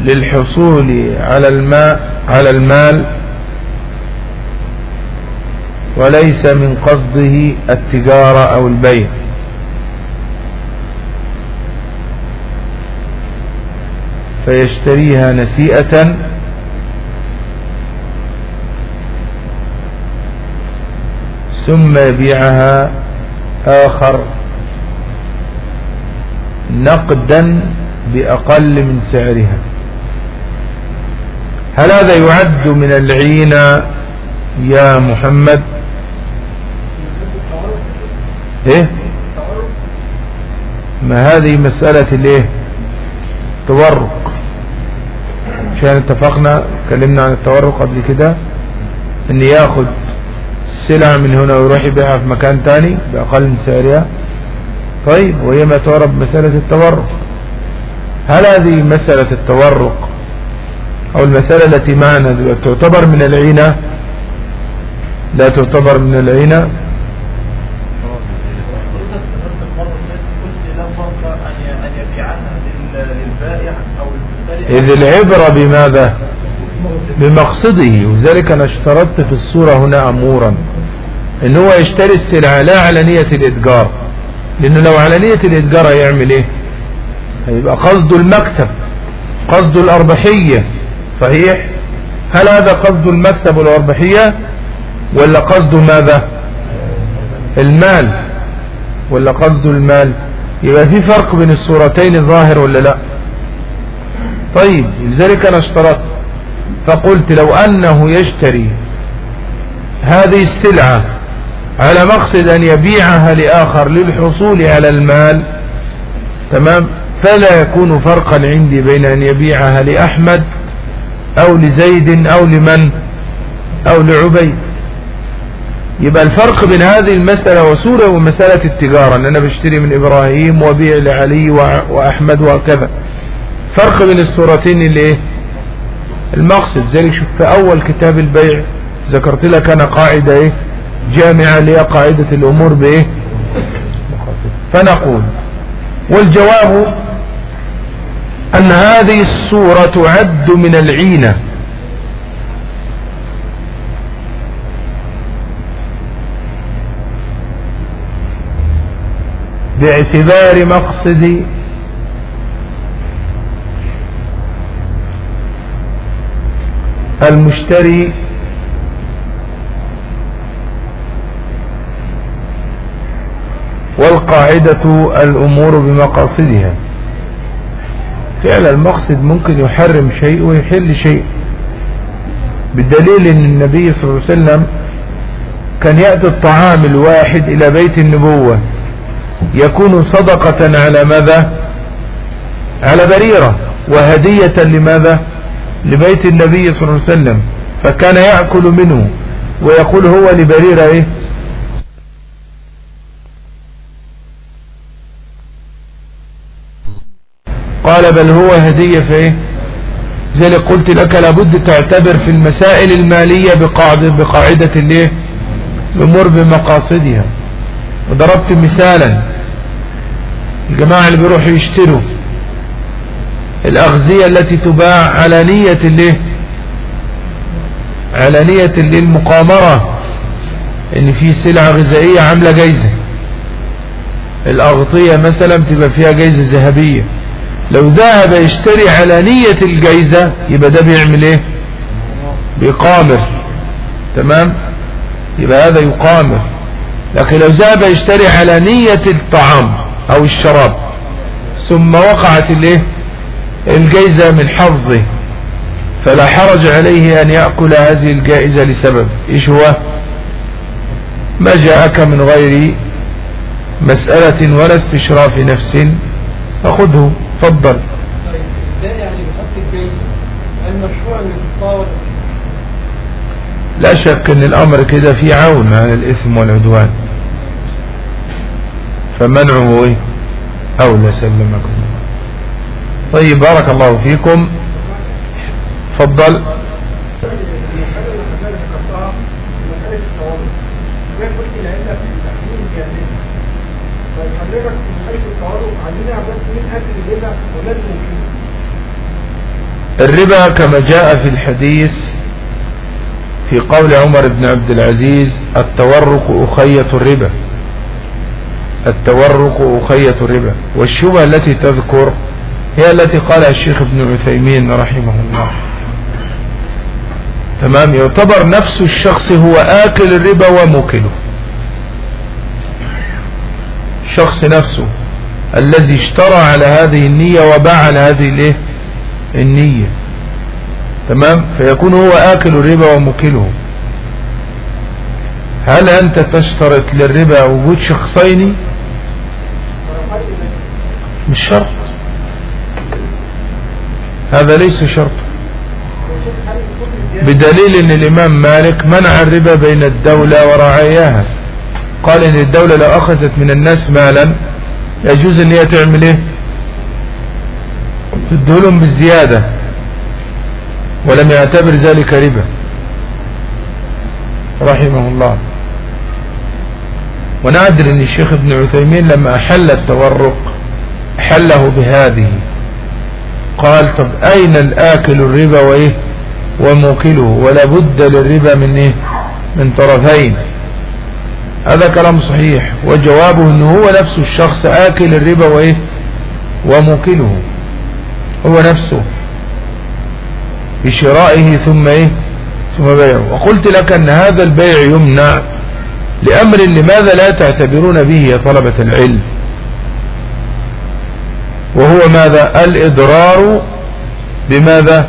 للحصول على الماء على المال وليس من قصده التجارة أو البيع. فيشتريها نسيئة. ثم يبيعها آخر نقدا بأقل من سعرها. هل هذا يعد من العينة يا محمد؟ إيه؟ ما هذه مسألة الإيه؟ تورق عشان اتفقنا اتكلمنا عن التورق قبل كده إن ياخد السلعة من هنا ويروح يبيعها في مكان تاني بأقل من سعرها. طيب وهي ما تعرف مسألة التورق. هل هذه مسألة التورق أو المسألة التي معنا تعتبر من العينة؟ لا تعتبر من العينة. إذ العبرة بماذا؟ بمقصده. وذلك أنا اشترطت في الصورة هنا أمورا. إن هو يشتري السلعة لا على نية الإتجار. لأنه لو على نية الإتجار هيعمل إيه؟ هيبقى قصده المكسب قصده الأربحية صحيح؟ هل هذا قصد المكسب والأربحية ولا قصده ماذا؟ المال. ولا قصده المال. يبقى في فرق بين الصورتين ظاهر ولا لا؟ طيب لذلك أنا اشترطت. فقلت لو أنه يشتري هذه السلعة على مقصد أن يبيعها لآخر للحصول على المال تمام؟ فلا يكون فرقا عندي بين أن يبيعها لأحمد أو لزيد أو لمن أو لعبيد. يبقى الفرق بين هذه المسألة وسورة ومسألة التجارة إن أنا بشتري من إبراهيم وبيع لعلي وأحمد وكذا فرق بين الصورتين اللي إيه؟ المقصد. ذلك شوف في أول كتاب البيع ذكرت لك أنا قاعدة إيه؟ جامعة اللي هي قاعدة الأمور بإيه؟ فنقول والجواب أن هذه الصورة تعد من العينة. باعتبار مقصد المشتري والقاعدة الأمور بمقاصدها. فعل المقصد ممكن يحرم شيء ويحل شيء. بالدليل إن النبي صلى الله عليه وسلم كان يأتي الطعام الواحد إلى بيت النبوة. يكون صدقة على ماذا؟ على بريرة. وهدية لماذا؟ لبيت النبي صلى الله عليه وسلم فكان يأكل منه ويقول هو لبريرة إيه؟ قال بل هو هدية في إيه؟ ذلك قلت لك لابد تعتبر في المسائل المالية بقاعدة, بقاعدة الايه الأمور بمقاصدها. وضربت مثالا الجماعة اللي بيروحوا يشتروا الأغذية التي تباع على نية الايه على نية المقامرة إن في سلعة غذائية عاملة جايزة. الأغطية مثلا تبقى فيها جايزة ذهبية. لو ذهب يشتري على نية الجايزة يبقى ده بيعمل إيه؟ بيقامر. تمام؟ يبقى هذا يقامر. لكن لو ذهب يشتري على نية الطعام أو الشراب ثم وقعت الايه الجائزة من حظه فلا حرج عليه أن يأكل هذه الجائزة لسبب. إيش هو؟ ما جاءك من غير مسألة ولا استشراف نفس. فخذه تفضل. لا شك إن الأمر كده في عون عن الإثم والعدوان. فمنعه إيه؟ اولى سلمكم. طيب بارك الله فيكم. تفضل. الربا كما جاء في الحديث في قول عمر بن عبد العزيز التورق أخية الربا. التورق أخية الربا. والشبهة التي تذكر هي التي قالها الشيخ ابن عثيمين رحمه الله. تمام؟ يعتبر نفس الشخص هو آكل الربا وموكله. الشخص نفسه الذي اشترى على هذه النية وباع على هذه الإيه؟ النية. تمام؟ فيكون هو آكل الربا وموكله. هل أنت تشترط للربا وجود شخصين؟ مش شرط. هذا ليس شرط. بدليل إن الإمام مالك منع الربا بين الدولة ورعاياها. قال إن الدولة لو أخذت من الناس مالا يجوز إن هي تعمل إيه؟ تدهلهم بالزيادة ولم يعتبر ذلك ربا. رحمه الله. ونادر إن الشيخ ابن عثيمين لما احل التورق حله بهذه. قال طب أين الآكل الربا وإيه؟ وموكله. ولا بد للربا من إيه؟ من طرفين. هذا كلام صحيح. وجوابه إنه هو نفسه الشخص آكل الربا وإيه؟ وموكله. هو نفسه. بشرائه ثم إيه؟ ثم بيعه. وقلت لك أن هذا البيع يمنع لأمر لماذا لا تعتبرون به يا طلبة العلم؟ وهو ماذا؟ الإضرار بماذا؟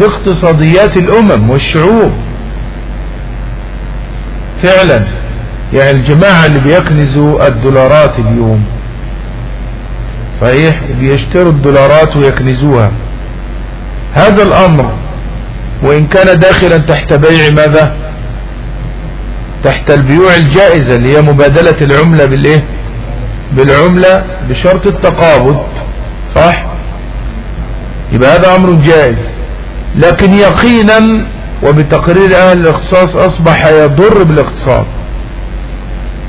باقتصاديات الأمم والشعوب. فعلا يعني الجماعة اللي بيكنزوا الدولارات اليوم. صحيح؟ بيشتروا الدولارات ويكنزوها. هذا الأمر وإن كان داخلا تحت بيع ماذا؟ تحت البيوع الجائزة اللي هي مبادلة العملة بالإيه؟ بالعملة بشرط التقابض. صح؟ يبقى هذا أمر جائز. لكن يقينا وبتقرير أهل الاختصاص أصبح يضر بالاقتصاد.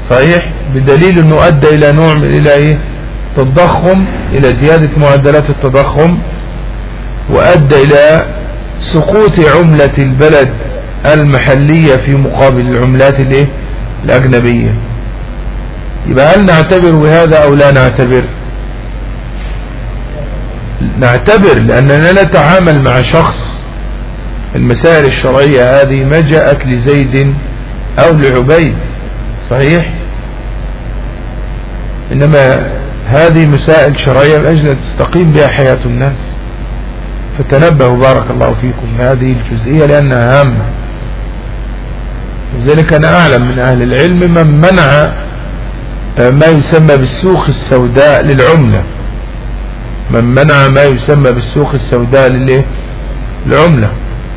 صحيح؟ بدليل أنه أدى إلى نوع من إلى إيه؟ تضخم إلى زيادة معدلات التضخم وأدى إلى سقوط عملة البلد المحلية في مقابل العملات الإيه؟ الأجنبية. يبقى هل نعتبر بهذا أو لا نعتبر؟ نعتبر لأننا نتعامل مع شخص المسائل الشرعية هذه ما جاءت لزيد أو لعبيد صحيح؟ إنما هذه مسائل شرعية من أجل أن تستقيم بها حياة الناس. فتنبهوا بارك الله فيكم هذه الجزئية لأنها هامة. لذلك أنا أعلم من أهل العلم من منع ما يسمى بالسوق السوداء للعملة. من منع ما يسمى بالسوق السوداء للعملة.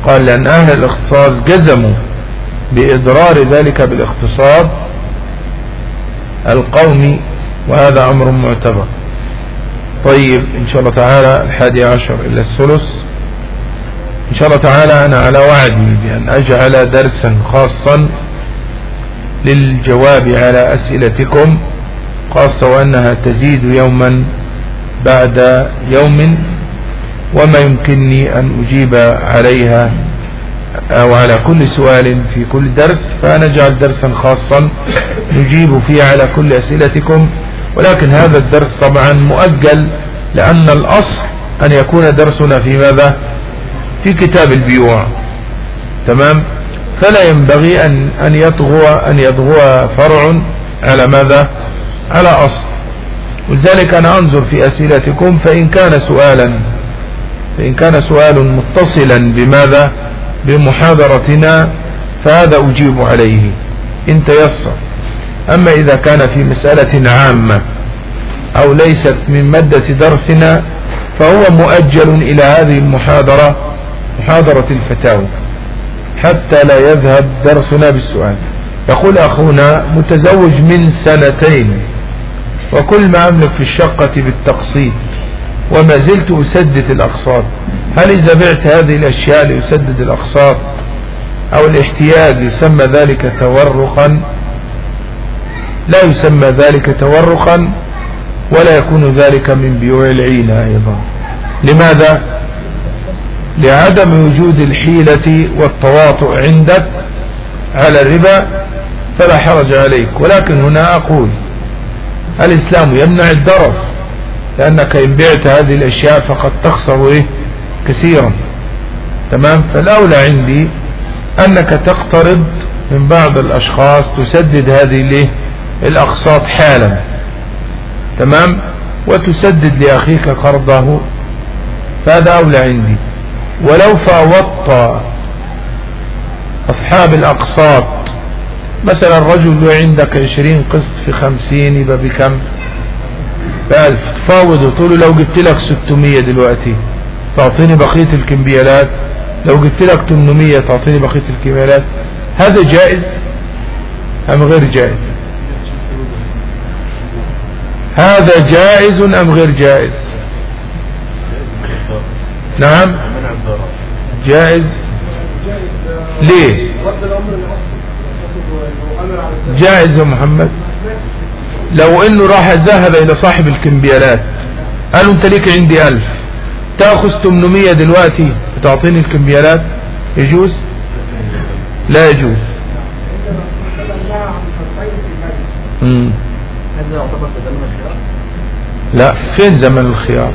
قال لأن أهل الاختصاص جزموا بإضرار ذلك بالاقتصاد القومي وهذا أمر معتبر. طيب إن شاء الله تعالى الحادي عشر إلى الثلث. إن شاء الله تعالى أنا على وعدي بأن أجعل درسا خاصا للجواب على أسئلتكم خاصة وأنها تزيد يوما بعد يوم وما يمكنني أن أجيب عليها أو على كل سؤال في كل درس فنجعل درسا خاصا نجيب فيه على كل أسئلتكم. ولكن هذا الدرس طبعا مؤجل لأن الأصل أن يكون درسنا في ماذا؟ في كتاب البيوع. تمام؟ فلا ينبغي أن, أن أن يطغو فرع على ماذا؟ على أصل. ولذلك أنا أنظر في أسئلتكم فإن كان سؤالا فإن كان سؤال متصلا بماذا؟ بمحاضرتنا فهذا أجيب عليه. إن تيسر أما إذا كان في مسألة عامة أو ليست من مادة درسنا فهو مؤجل إلى هذه المحاضرة محاضرة الفتاوى حتى لا يذهب درسنا بالسؤال. يقول أخونا متزوج من سنتين. وكل ما أملك في الشقة بالتقسيط وما زلت أسدد الأقساط. هل إذا بعت هذه الأشياء لأسدد الأقساط؟ أو الاحتياج يسمى ذلك تورقا؟ لا يسمى ذلك تورقا ولا يكون ذلك من بيوع العينة أيضا. لماذا؟ لعدم وجود الحيلة والتواطؤ عندك على الربا فلا حرج عليك. ولكن هنا أقول الإسلام يمنع الضرر لأنك إن بعت هذه الأشياء فقد تخسر إيه؟ كثيرا. تمام؟ فالأولى عندي أنك تقترض من بعض الأشخاص تسدد هذه الايه الأقساط حالا. تمام؟ وتسدد لأخيك قرضه. فهذا أولى عندي. ولو فاوضت أصحاب الأقساط مثلا الرجل عندك عشرين قسط في خمسين يبقى بكم؟ بألف. تفاوض وتقول لو جبت لك ستمية دلوقتي تعطيني بقية الكمبيالات. لو جبت لك تمنمية تعطيني بقية الكمبيالات. هذا جائز؟ أم غير جائز؟ هذا جائز أم غير جائز؟ نعم. جائز. ليه؟ جائز يا محمد. لو إنه راح ذهب إلى صاحب الكمبيالات قالوا أنت ليك عندي ألف. تأخذ 800 دلوقتي وتعطيني الكمبيالات؟ يجوز؟ لا يجوز. لا فين زمن الخيار؟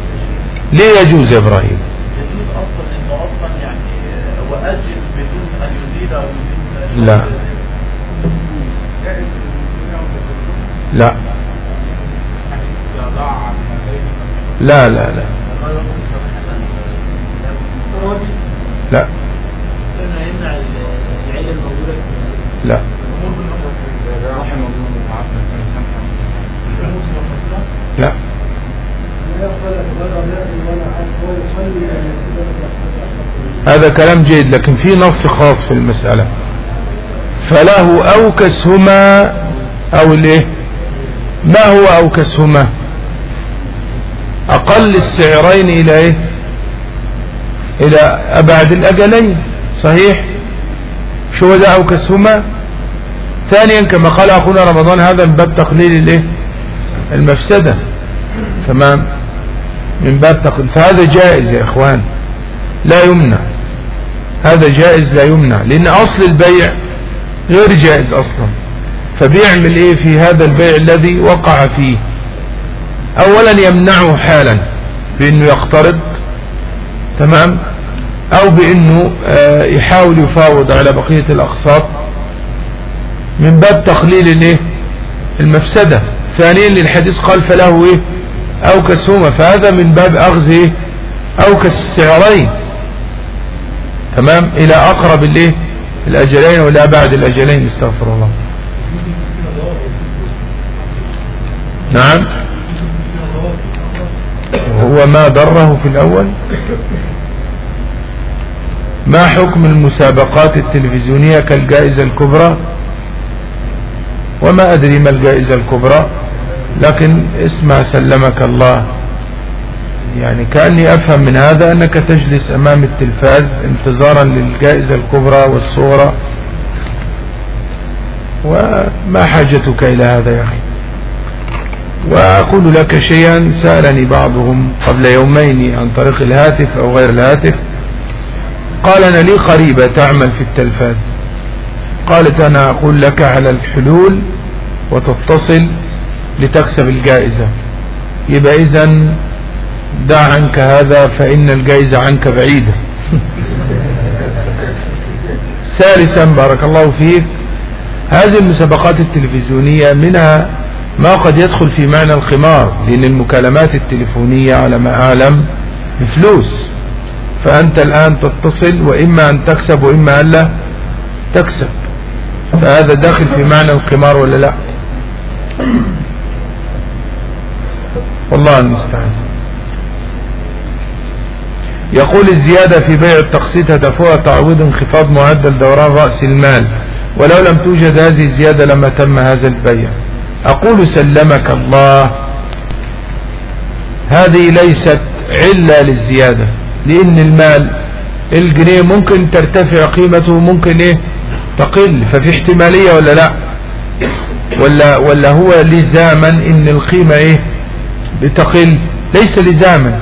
ليه يجوز يا إبراهيم؟ يجوز أصلا انه أصلا يعني واجل بدون ان يزيد أو يزيد لا لا. لا لا لا. لا. لا. لا. هذا كلام جيد لكن في نص خاص في المسألة. فله أوكسهما أو الايه ما هو أوكسهما؟ أقل السعرين إلى إيه إلى أبعد الأجلين صحيح؟ شو ذا أوكسهما؟ ثانيا كما قال أخونا رمضان هذا من باب تقليل الإيه؟ المفسدة. تمام؟ من باب تقليل. فهذا جائز يا إخوان. لا يمنع. هذا جائز لا يمنع. لأن أصل البيع غير جائز أصلا. فبيعمل إيه في هذا البيع الذي وقع فيه؟ أولا يمنعه حالا بأنه يقترض تمام؟ أو بأنه آه، يحاول يفاوض على بقية الأقساط من باب تقليل الايه المفسدة. ثانيا للحديث قال فله إيه؟ أو كسومة. فهذا من باب أخذ إيه؟ أو كالسعرين تمام؟ إلى أقرب الإيه؟ الأجلين ولا بعد الأجلين استغفر الله. نعم. هو ما ضره في الأول. ما حكم المسابقات التلفزيونية كالجائزة الكبرى؟ وما أدري ما الجائزة الكبرى لكن اسمع سلمك الله. يعني كأني أفهم من هذا أنك تجلس أمام التلفاز انتظارا للجائزة الكبرى والصورة. وما حاجتك إلى هذا يا أخي؟ وأقول لك شيئا سألني بعضهم قبل يومين عن طريق الهاتف أو غير الهاتف. قال أنا لي قريبة تعمل في التلفاز. قالت أنا أقول لك على الحلول وتتصل لتكسب الجائزة. يبقى إذا دع عنك هذا فإن الجائزة عنك بعيدة ثالثا بارك الله فيك. هذه المسابقات التلفزيونية منها ما قد يدخل في معنى الخمار لأن المكالمات التلفونية على ما أعلم بفلوس. فأنت الآن تتصل وإما أن تكسب وإما أن لا تكسب. فهذا داخل في معنى القمار ولا لا؟ والله المستعان. يقول الزيادة في بيع التقسيط هدفها تعويض انخفاض معدل دوران رأس المال ولو لم توجد هذه الزيادة لما تم هذا البيع. أقول سلمك الله هذه ليست علة للزيادة لأن المال الجنيه ممكن ترتفع قيمته ممكن إيه؟ تقل. ففي احتمالية ولا لأ؟ ولا, ولا هو لزاما إن القيمة إيه؟ بتقل. ليس لزاما.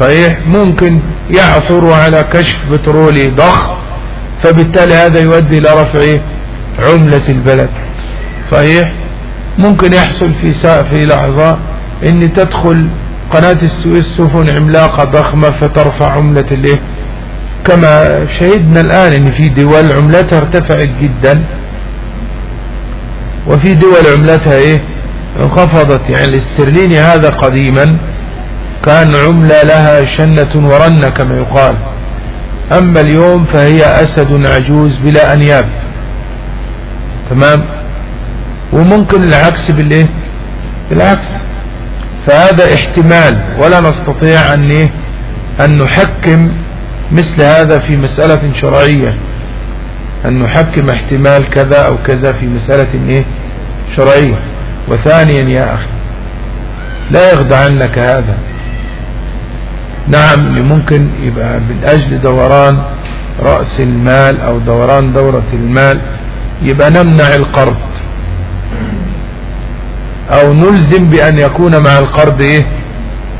صحيح ممكن يعثر على كشف بترولي ضخم فبالتالي هذا يؤدي إلى رفع؟ عملة البلد. صحيح؟ ممكن يحصل في في لحظة إن تدخل قناة السويس سفن عملاقة ضخمة فترفع عملة الإيه؟ كما شهدنا الآن إن في دول عملتها ارتفعت جدا وفي دول عملتها إيه؟ انخفضت. يعني الاسترليني هذا قديما كان عملة لها شنة ورنة كما يقال. أما اليوم فهي أسد عجوز بلا أنياب. تمام؟ وممكن العكس بالإيه؟ بالعكس. فهذا احتمال ولا نستطيع أن إيه؟ أن نحكم مثل هذا في مسألة شرعية. أن نحكم احتمال كذا أو كذا في مسألة إيه؟ شرعية. وثانيا يا أخي لا يخدعنك هذا. نعم ممكن يبقى من أجل دوران رأس المال أو دوران دورة المال يبقى نمنع القرض. أو نلزم بأن يكون مع القرض إيه؟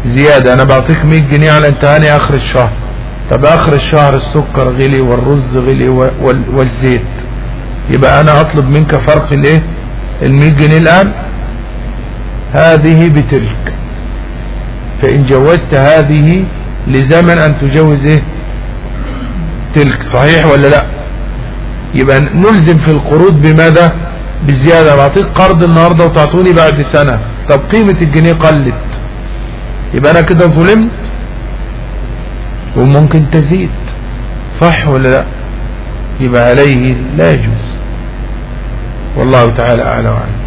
زيادة. أنا بعطيك 100 جنيه على انتهاني آخر الشهر. طب آخر الشهر السكر غلي والرز غلي والزيت. يبقى أنا أطلب منك فرق الإيه؟ المية جنيه الآن؟ هذه بتلك. فإن جوزت هذه لزمن أن تجوز إيه؟ تلك صحيح ولا لا؟ يبقى نلزم في القروض بماذا؟ بالزيادة بعطيك قرض النهاردة وتعطوني بعد سنة. طب قيمة الجنيه قلت. يبقى أنا كده ظلمت. وممكن تزيد. صح ولا لا؟ يبقى عليه لا يجوز. والله تعالى أعلى وعلم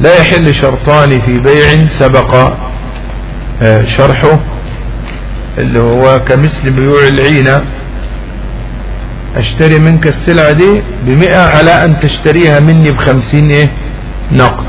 لا يحل شرطان في بيع سبق آه، شرحه اللي هو كمثل بيوع العينة أشتري منك السلعة دي بمئة على أن تشتريها مني بخمسين إيه؟ نقد.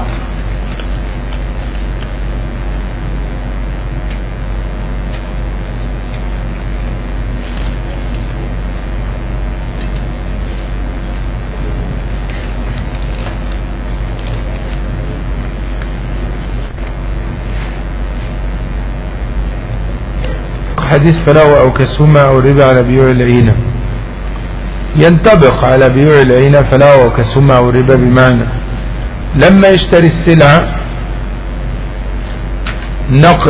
حديث فلاوة أو كسومة أو ربا على بيوع العينة ينطبق على بيوع العينة فلاوة أو كسومة أو ربا بمعنى. لما يشتري السلعة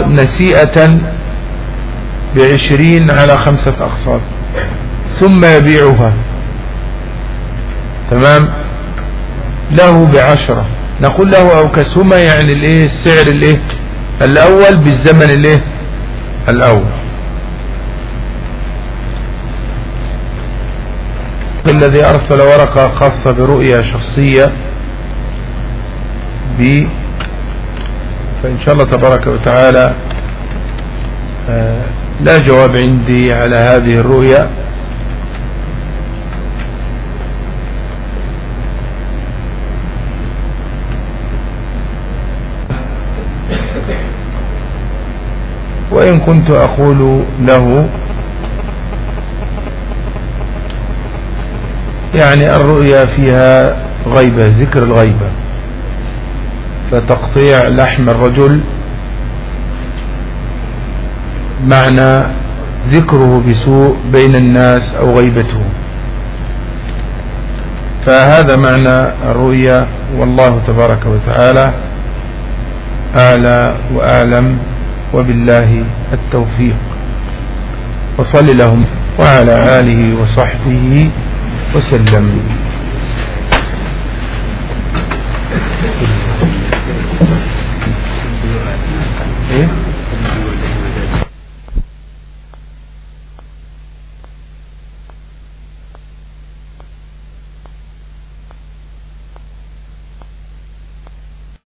نسيئة بعشرين على خمسة أقساط ثم يبيعها. تمام؟ له بعشرة. نقول له أو كسومة يعني الإيه؟ السعر الإيه؟ الأول بالزمن الإيه؟ الأول. الذي أرسل ورقة خاصة برؤية شخصية ب فإن شاء الله تبارك وتعالى آه، لا جواب عندي على هذه الرؤية. وإن كنت أقول له يعني الرؤيا فيها غيبة ذكر الغيبة. فتقطيع لحم الرجل معنى ذكره بسوء بين الناس أو غيبته. فهذا معنى الرؤيا والله تبارك وتعالى أعلى وأعلم وبالله التوفيق. وصل لهم وعلى آله وصحبه وسلم.